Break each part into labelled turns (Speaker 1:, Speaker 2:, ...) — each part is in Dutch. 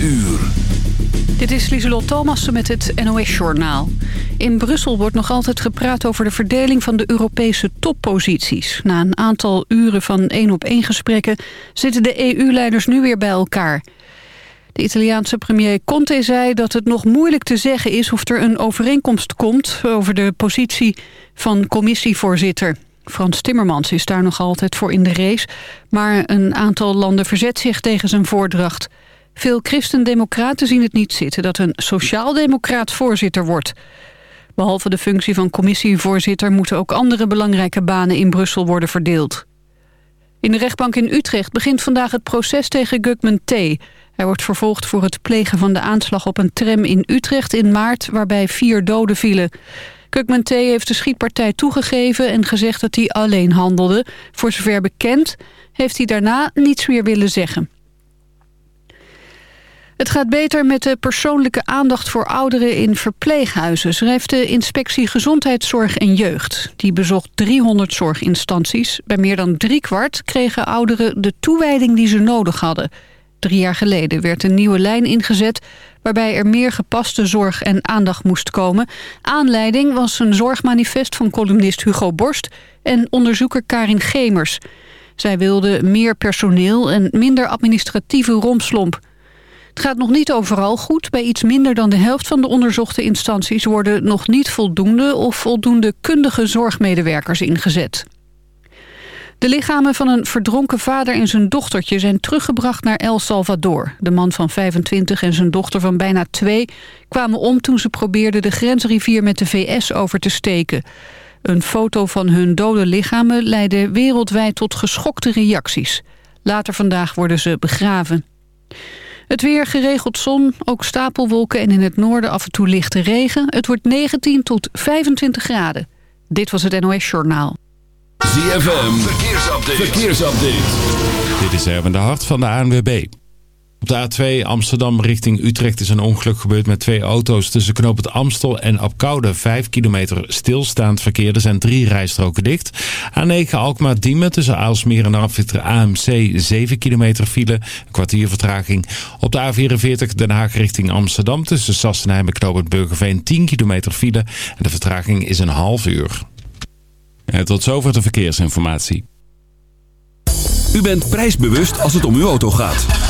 Speaker 1: uur.
Speaker 2: Dit is Lieselot Thomassen met het NOS-journaal. In Brussel wordt nog altijd gepraat over de verdeling van de Europese topposities. Na een aantal uren van één-op-één gesprekken zitten de EU-leiders nu weer bij elkaar. De Italiaanse premier Conte zei dat het nog moeilijk te zeggen is... of er een overeenkomst komt over de positie van commissievoorzitter. Frans Timmermans is daar nog altijd voor in de race... maar een aantal landen verzet zich tegen zijn voordracht... Veel christendemocraten zien het niet zitten dat een sociaaldemocraat voorzitter wordt. Behalve de functie van commissievoorzitter moeten ook andere belangrijke banen in Brussel worden verdeeld. In de rechtbank in Utrecht begint vandaag het proces tegen Gugman T. Hij wordt vervolgd voor het plegen van de aanslag op een tram in Utrecht in maart... waarbij vier doden vielen. Gugman T. heeft de schietpartij toegegeven en gezegd dat hij alleen handelde. Voor zover bekend heeft hij daarna niets meer willen zeggen. Het gaat beter met de persoonlijke aandacht voor ouderen in verpleeghuizen... schrijft de Inspectie Gezondheidszorg en Jeugd. Die bezocht 300 zorginstanties. Bij meer dan driekwart kregen ouderen de toewijding die ze nodig hadden. Drie jaar geleden werd een nieuwe lijn ingezet... waarbij er meer gepaste zorg en aandacht moest komen. Aanleiding was een zorgmanifest van columnist Hugo Borst... en onderzoeker Karin Gemers. Zij wilden meer personeel en minder administratieve rompslomp... Het gaat nog niet overal goed. Bij iets minder dan de helft van de onderzochte instanties... worden nog niet voldoende of voldoende kundige zorgmedewerkers ingezet. De lichamen van een verdronken vader en zijn dochtertje zijn teruggebracht naar El Salvador. De man van 25 en zijn dochter van bijna 2 kwamen om toen ze probeerden de grensrivier met de VS over te steken. Een foto van hun dode lichamen leidde wereldwijd tot geschokte reacties. Later vandaag worden ze begraven. Het weer geregeld zon, ook stapelwolken en in het noorden af en toe lichte regen. Het wordt 19 tot 25 graden. Dit was het NOS Journaal.
Speaker 1: ZFM, verkeersupdate. verkeersupdate.
Speaker 3: Dit is Erwin de Hart van de ANWB. Op de A2 Amsterdam richting Utrecht is een ongeluk gebeurd met twee auto's tussen knooppunt Amstel en Apkoude. Vijf kilometer stilstaand verkeer. Er zijn drie rijstroken dicht. A9 Alkmaar Diemen tussen Aalsmeer en Afwitter AMC 7 kilometer file. Een kwartier vertraging. Op de A44 Den Haag richting Amsterdam tussen Sassenheim en knooppunt Burgerveen 10 kilometer file. En de vertraging is een half uur. En tot zover de verkeersinformatie.
Speaker 1: U bent prijsbewust als het om uw auto gaat.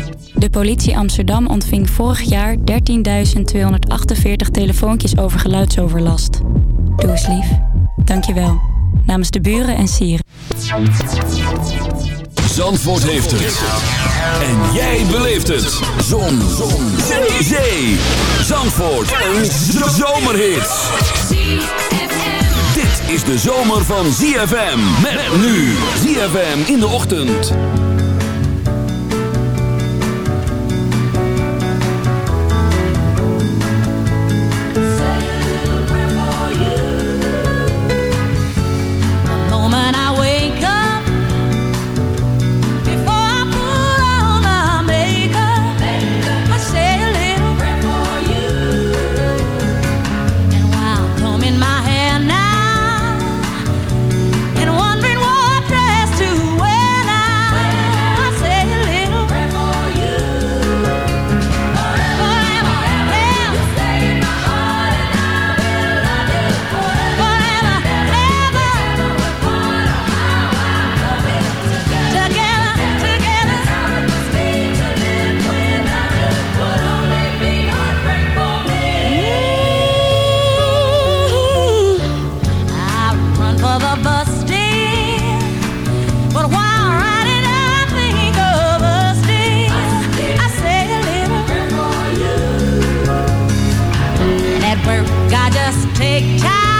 Speaker 4: De politie Amsterdam ontving vorig jaar 13.248 telefoontjes over geluidsoverlast. Doe eens lief. Dankjewel. Namens de buren en sieren.
Speaker 1: Zandvoort heeft het. En jij beleeft het. Zon. Zon. Zee. Zee. Zandvoort. Een zomerhit. Dit is de zomer van ZFM. Met nu. ZFM in de ochtend.
Speaker 5: take
Speaker 6: time.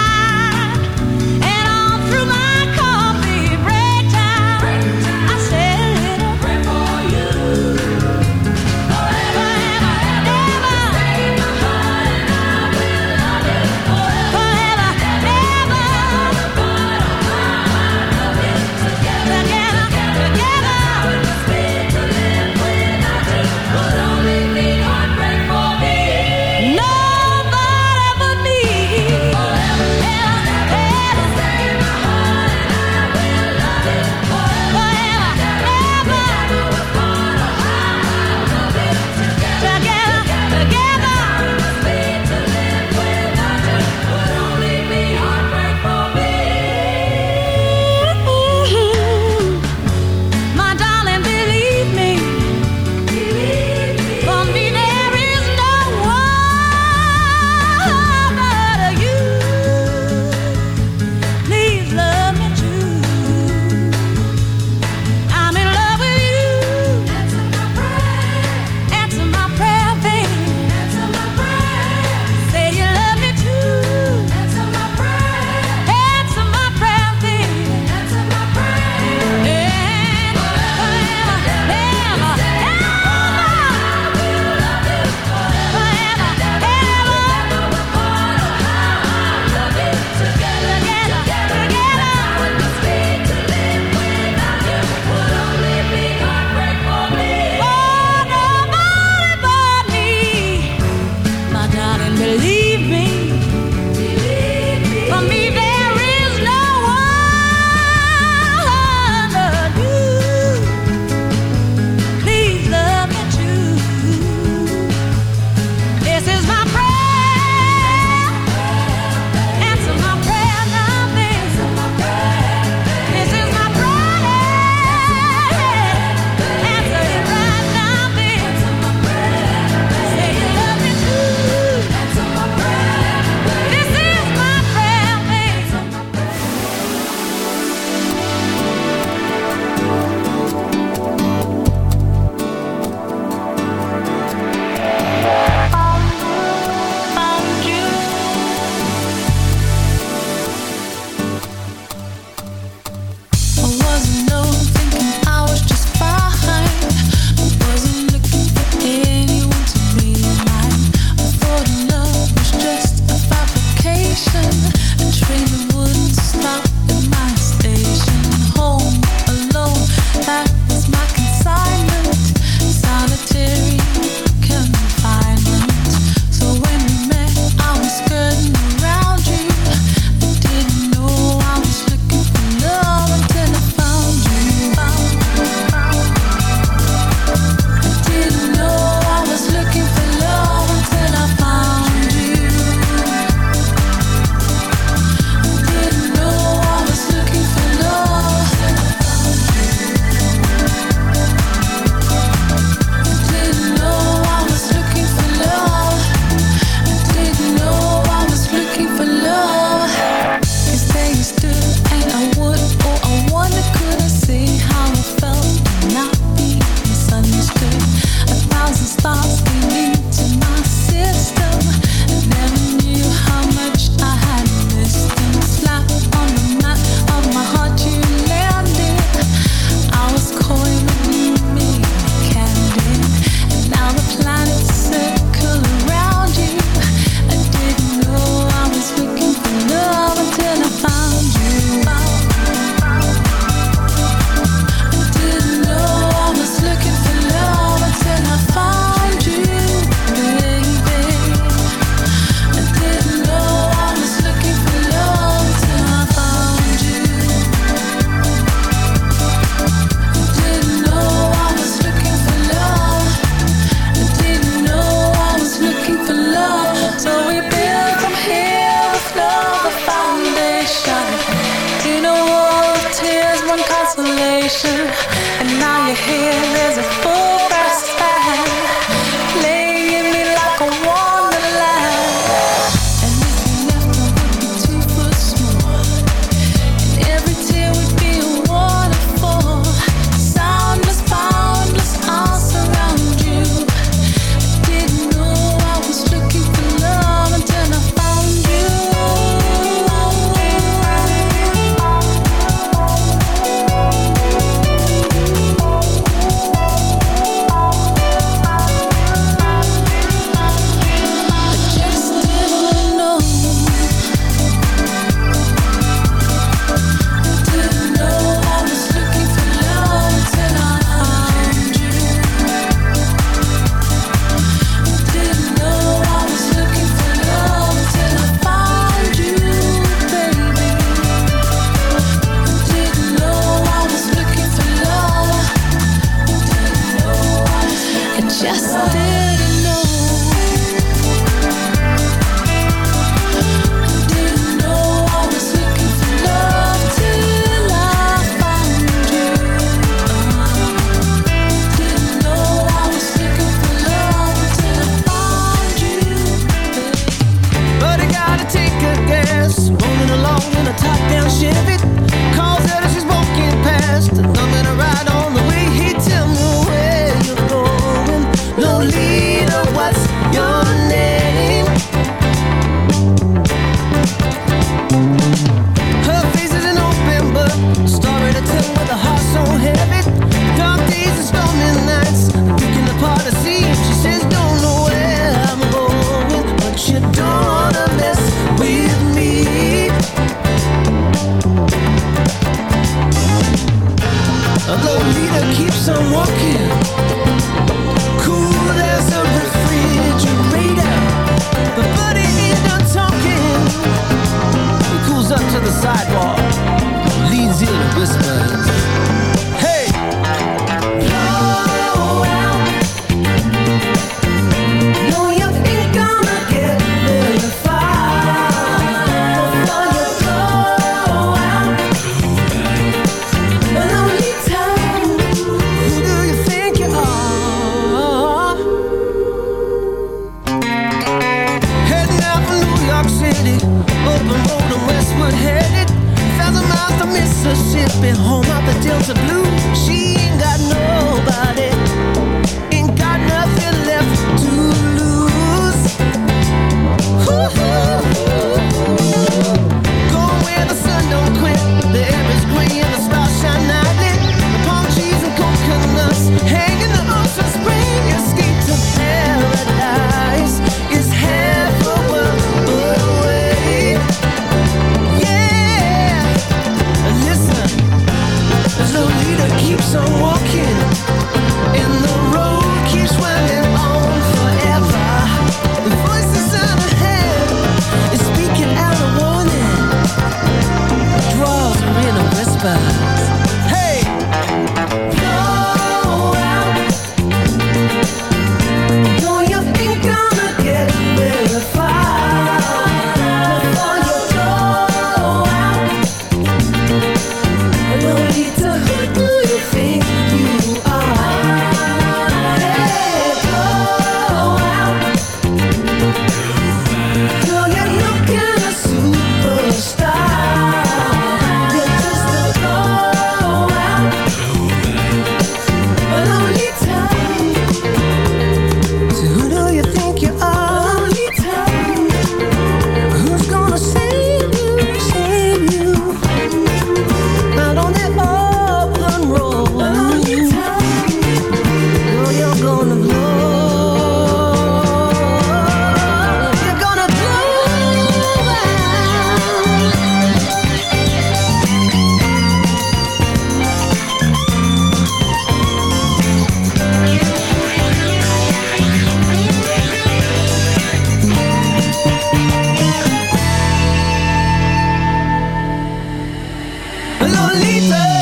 Speaker 7: Lolita.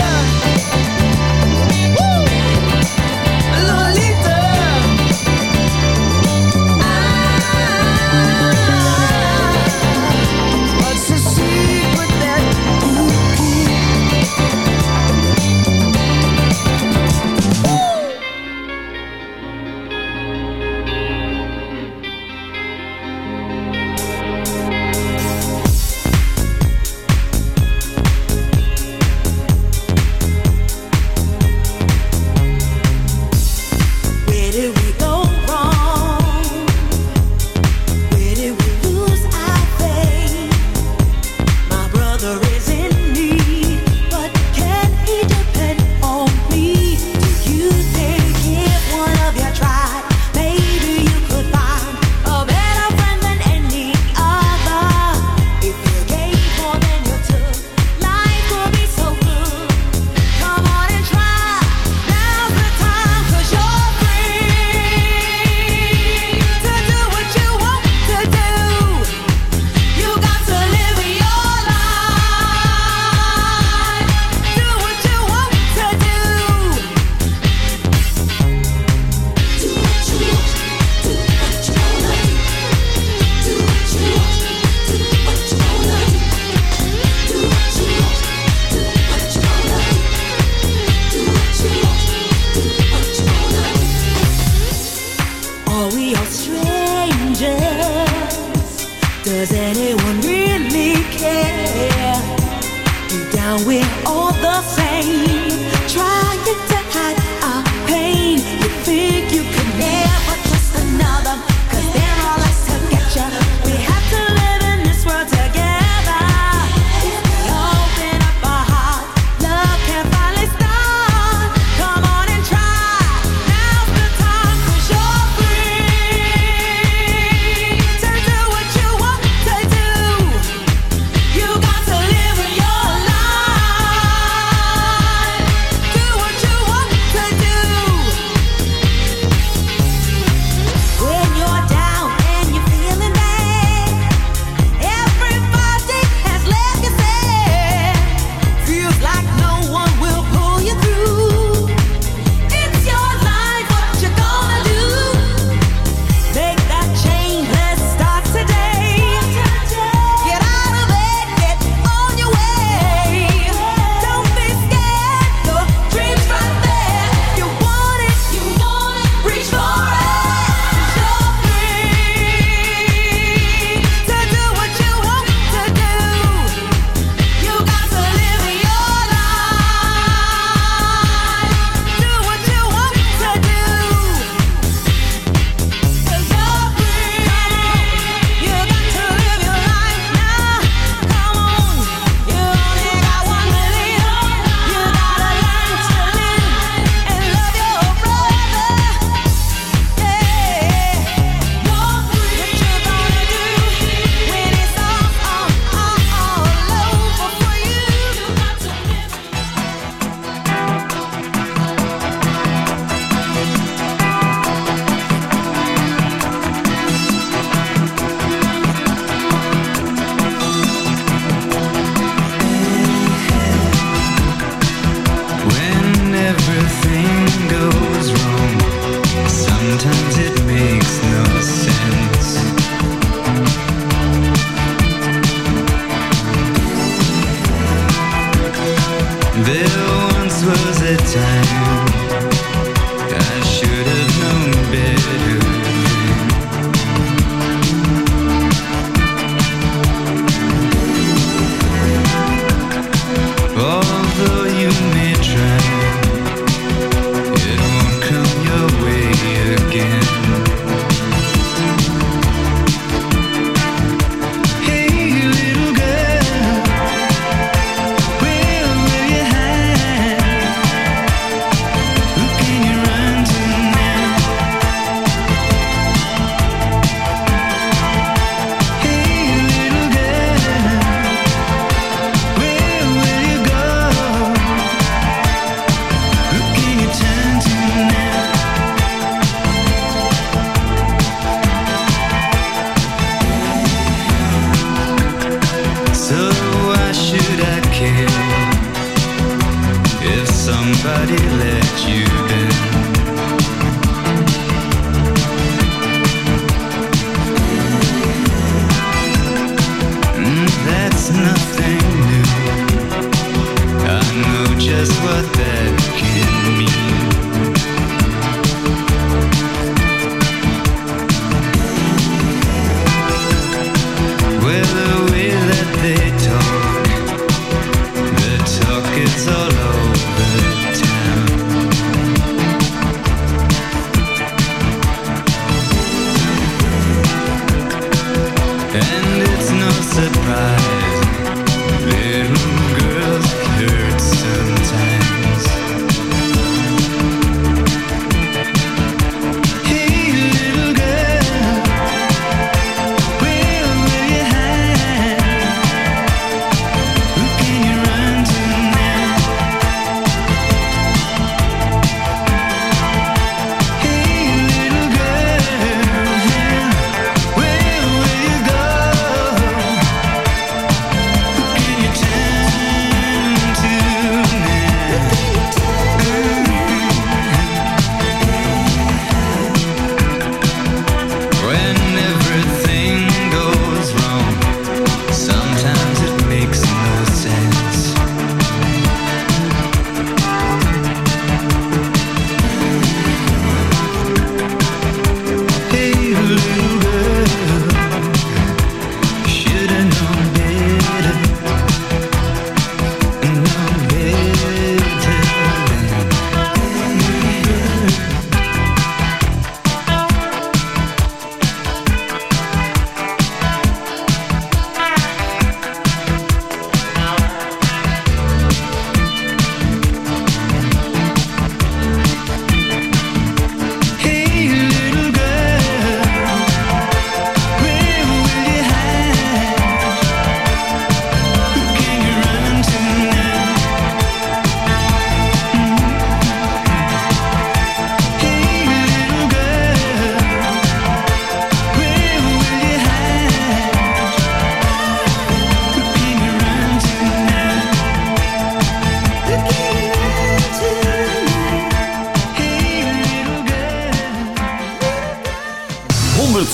Speaker 7: Everything surprise,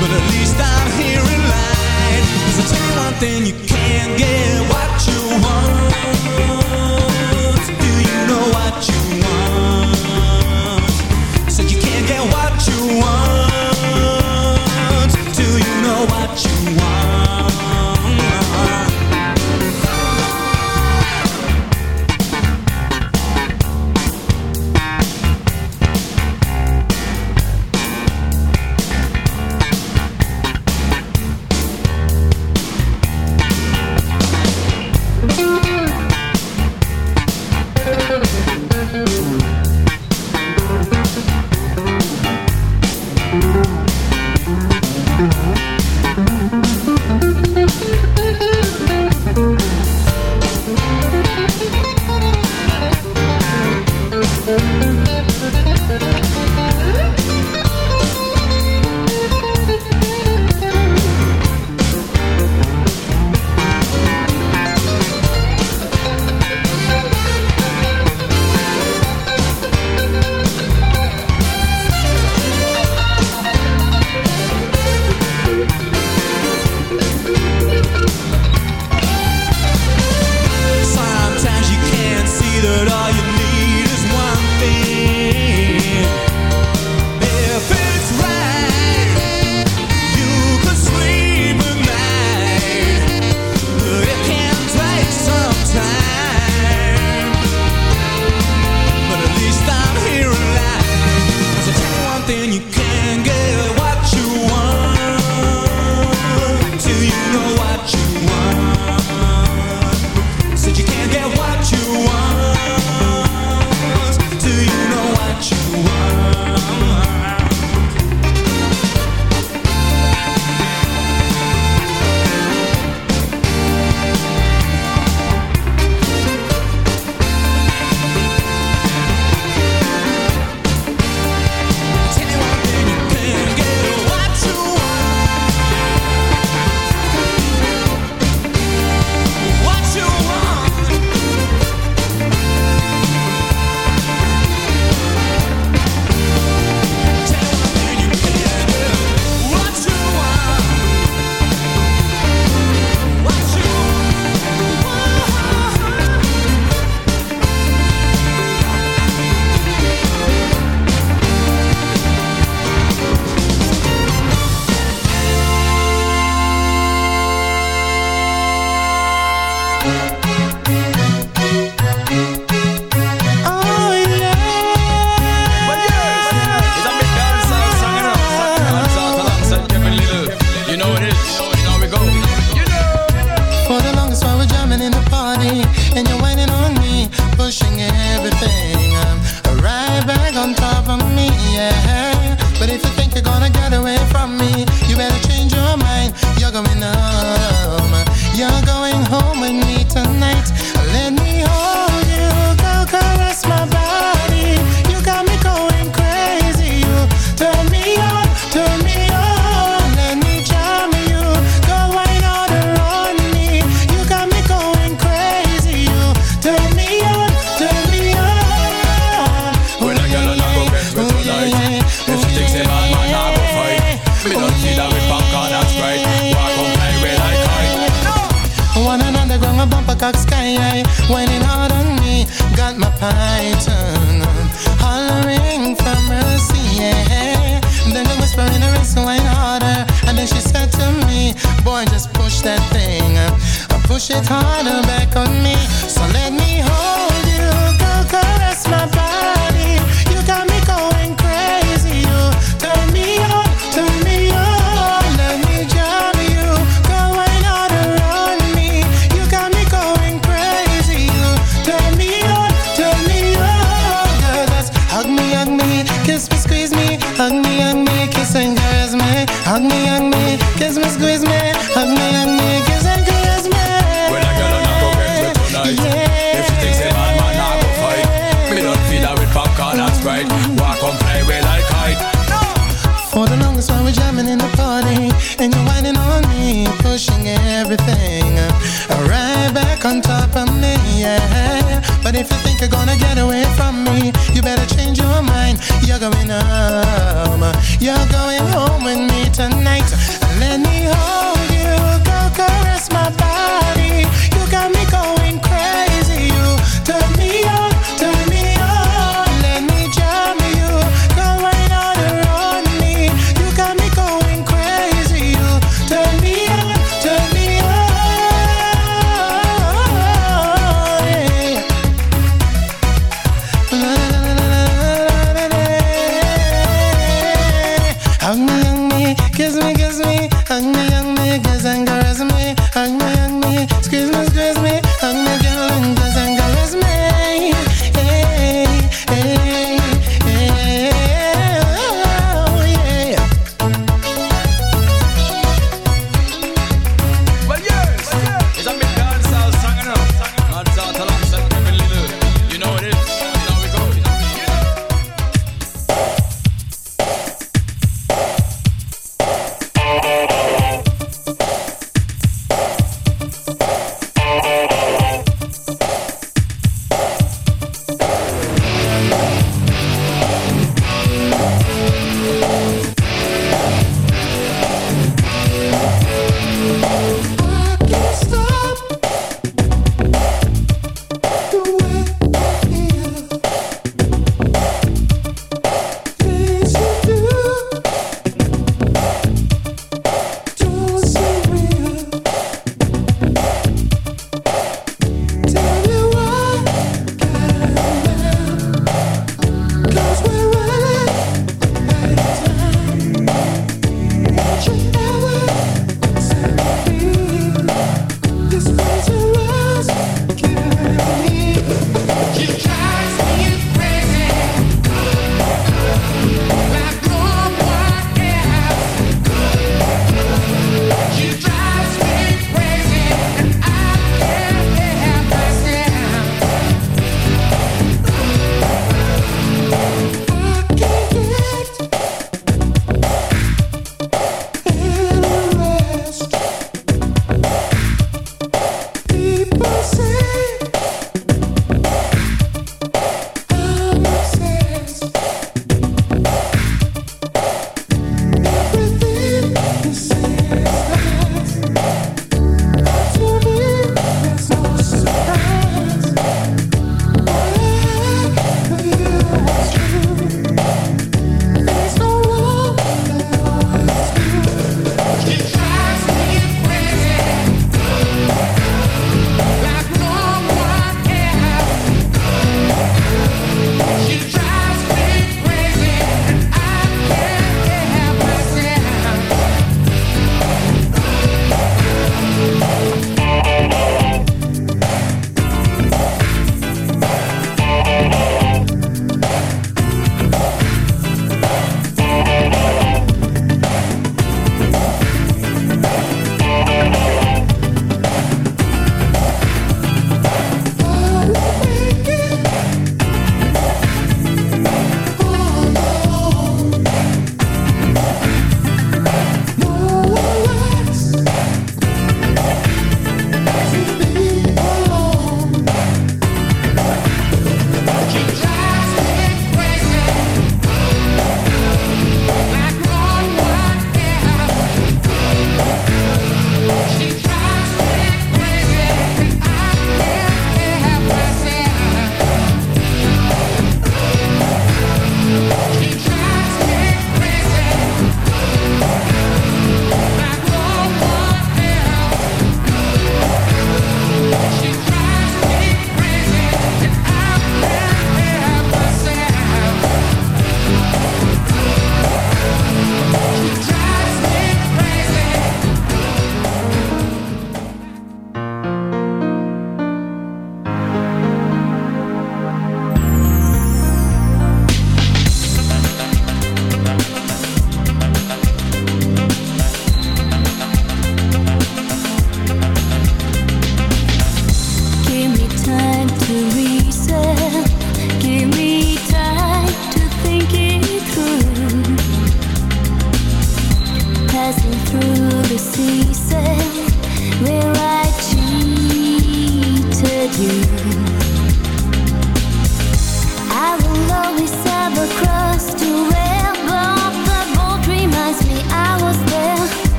Speaker 8: But at least I'm here in line. Cause I'll tell you one thing you can't get
Speaker 9: a rip and cut and straight. Walk on play with like I.
Speaker 10: One another ground a bumper cock sky high. Whining hard on me, got my python hollering for mercy. Yeah. Then they whisper in her ear, so wine harder. And then she said to me, Boy, just push that thing. Push it harder back on me, so let me hold.
Speaker 11: coming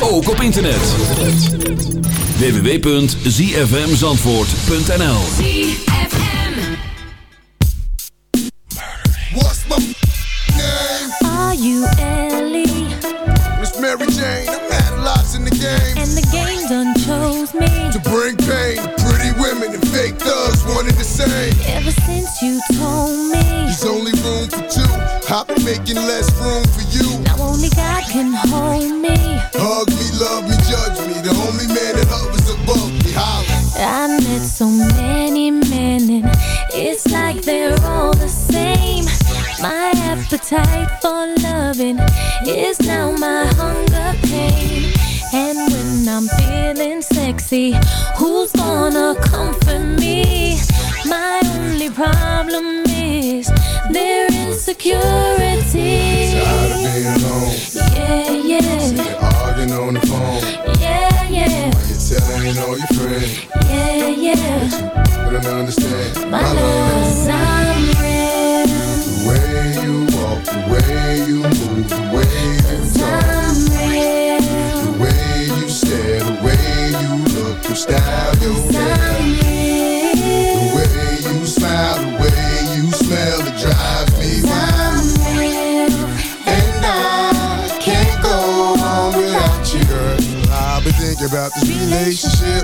Speaker 11: ook op internet. www.zfmzandvoort.nl
Speaker 12: What's my name?
Speaker 13: Are you Ellie?
Speaker 12: Miss Mary Jane. I've had lots in the game.
Speaker 13: And the game done chose me.
Speaker 12: To bring pain to pretty women and fake thugs, one and the same.
Speaker 13: Ever since you told me.
Speaker 12: There's only room for two. I've been making less
Speaker 13: appetite for loving is now my hunger pain. And when I'm feeling sexy, who's gonna comfort me? My only problem is their insecurity.
Speaker 12: Tired of being alone.
Speaker 13: Yeah, yeah,
Speaker 12: Arguing on the phone.
Speaker 13: yeah, yeah, Why
Speaker 12: You're telling all your friends.
Speaker 13: yeah, yeah.
Speaker 12: But I understand. About this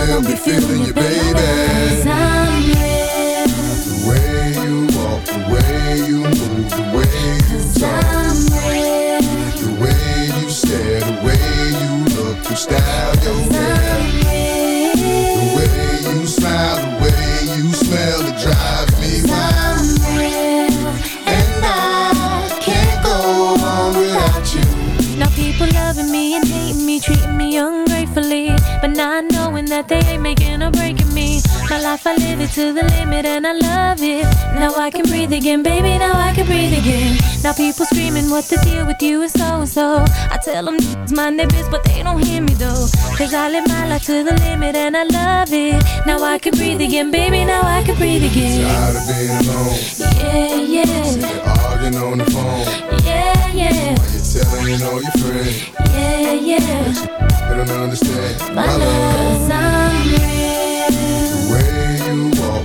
Speaker 12: be feeling you,
Speaker 13: baby. Life, I live it to the limit and I love it. Now I can breathe again, baby, now I can breathe again. Now people screaming what the deal with you is so-and-so I tell them it's my neighbors, but they don't hear me though. Cause I live my life to the limit and I love it. Now I can breathe again, baby, now I can breathe again.
Speaker 12: Tired of being alone,
Speaker 13: Yeah, yeah,
Speaker 12: arguing on the phone,
Speaker 13: yeah, yeah,
Speaker 12: you're telling all your friends,
Speaker 13: yeah, yeah.
Speaker 12: they don't understand.
Speaker 13: My love's I'm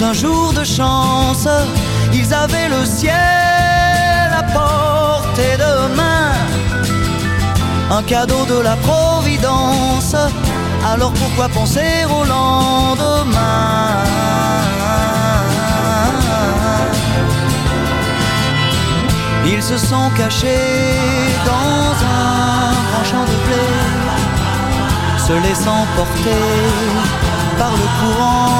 Speaker 14: C'était sans doute un jour de chance. Ils avaient le ciel à portée de main. Un cadeau de la Providence. Alors pourquoi penser au lendemain? Ils se sont cachés dans un grand champ de blé se laissant porter par le courant,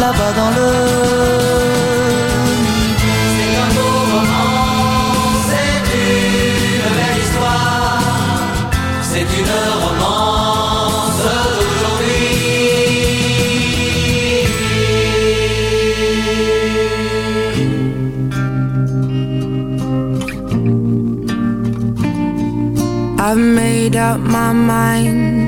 Speaker 14: là-bas dans le midi. C'est un beau roman, c'est une belle histoire, c'est une romance
Speaker 7: I've made up my mind.